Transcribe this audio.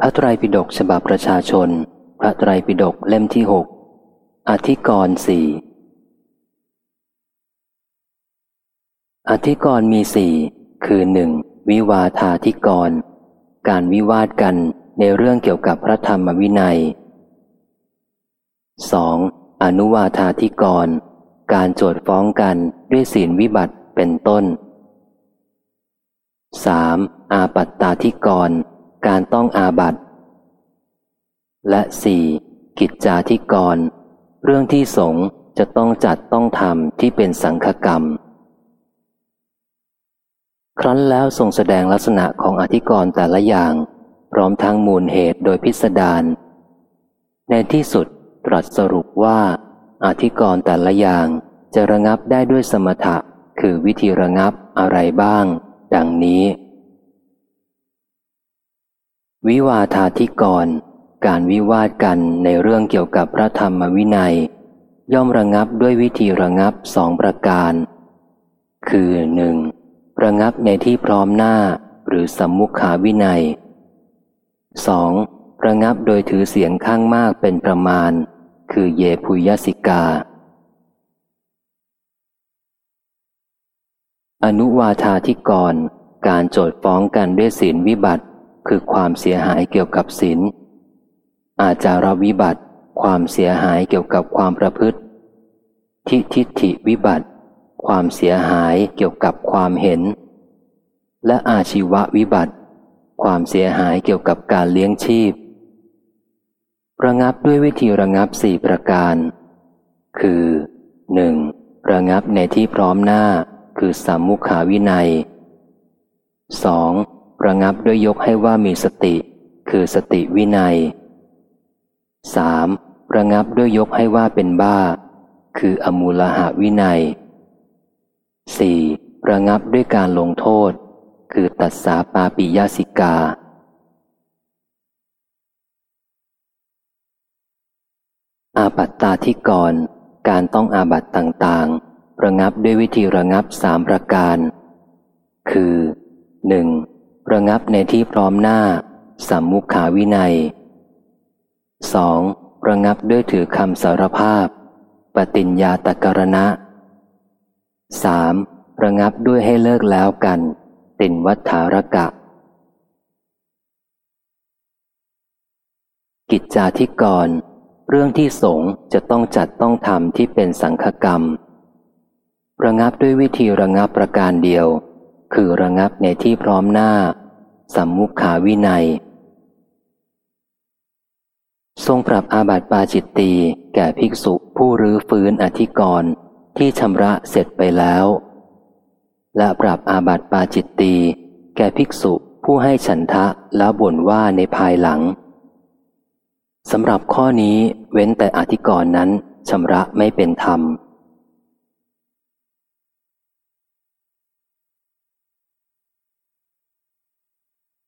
พระไตรปิฎกฉบับประชาชน พระไตรปิฎกเล่มที่หกอธิกรณ์สี่อธิกรณ์มีสี่คือหนึ่งวิวาทาธิกรณ์การวิวาทกันในเรื่องเกี่ยวกับพระธรรมวินัย 2. อนุวาธาธิกร การโจทฟ้องกันด้วยศีลวิบัติเป็นต้น 3. อาปัตตาธิกร การต้องอาบัตและ 4. กิจจาธิกร เรื่องที่สงจะต้องจัดต้องทำที่เป็นสังฆกรรม ครั้นแล้วทรงแสดงลักษณะของอธิกรแต่ละอย่าง พร้อมทั้งมูลเหตุโดยพิสดารในที่สุดตรัสสรุปว่าอธิกรแต่ละอย่างจะระงับได้ด้วยสมถะคือวิธีระงับอะไรบ้าง ดังนี้ วิวาทาธิกร การวิวาทกันในเรื่องเกี่ยวกับพระธรรมวินัย ย่อมระงับด้วยวิธีระงับสองประการ คือหนึ่งระงับในที่พร้อมหน้าหรือสมมุขาวินัย 2. ระงับโดยถือเสียงข้างมากเป็นประมาณ คือเยพุยสิกา อนุวาธาธิกร การโจทฟ้องกันด้วยศีลวิบัติ คือความเสียหายเกี่ยวกับศีลอาจารวิบัติ ความเสียหายเกี่ยวกับความประพฤติ ทิทิฏฐิวิบัติ ความเสียหายเกี่ยวกับความเห็น และอาชีววิบัติ ความเสียหายเกี่ยวกับการเลี้ยงชีพ ระงับด้วยวิธีระงับสี่ประการ คือหนึ่งระงับในที่พร้อมหน้าคือสัมมุขาวินัย 2. ระงับด้วยยกให้ว่ามีสติ คือสติวินัย 3. ระงับด้วยยกให้ว่าเป็นบ้า คืออมูลหาวินัย 4. ระงับด้วยการลงโทษ คือตัดสาปาปิยาสิกา อาบัตตาธิกรการต้องอาบัตต่างๆ ระงับด้วยวิธีระงับสามประการ คือหนึ่ง ระงับในที่พร้อมหน้าสัมมุขาวินัย 2. ระงับด้วยถือคำสารภาพ ปฏิญญาตกรณะ 3. ระงับด้วยให้เลิกแล้วกัน ตินวัฏฐารกะ กิจจาธิกร เรื่องที่สงจะต้องจัดต้องทำที่เป็นสังฆกรรม ระงับด้วยวิธีระงับประการเดียว คือระงับในที่พร้อมหน้า สัมมุขาวินัย ทรงปรับอาบัติปาจิตตีแก่ภิกษุผู้รื้อฟื้นอธิกรณ์ที่ชำระเสร็จไปแล้ว และปรับอาบัติปาจิตตีแก่ภิกษุผู้ให้ฉันทะแล้วบ่นว่าในภายหลังสำหรับข้อนี้เว้นแต่อธิกรณ์นั้นชำระไม่เป็นธรรม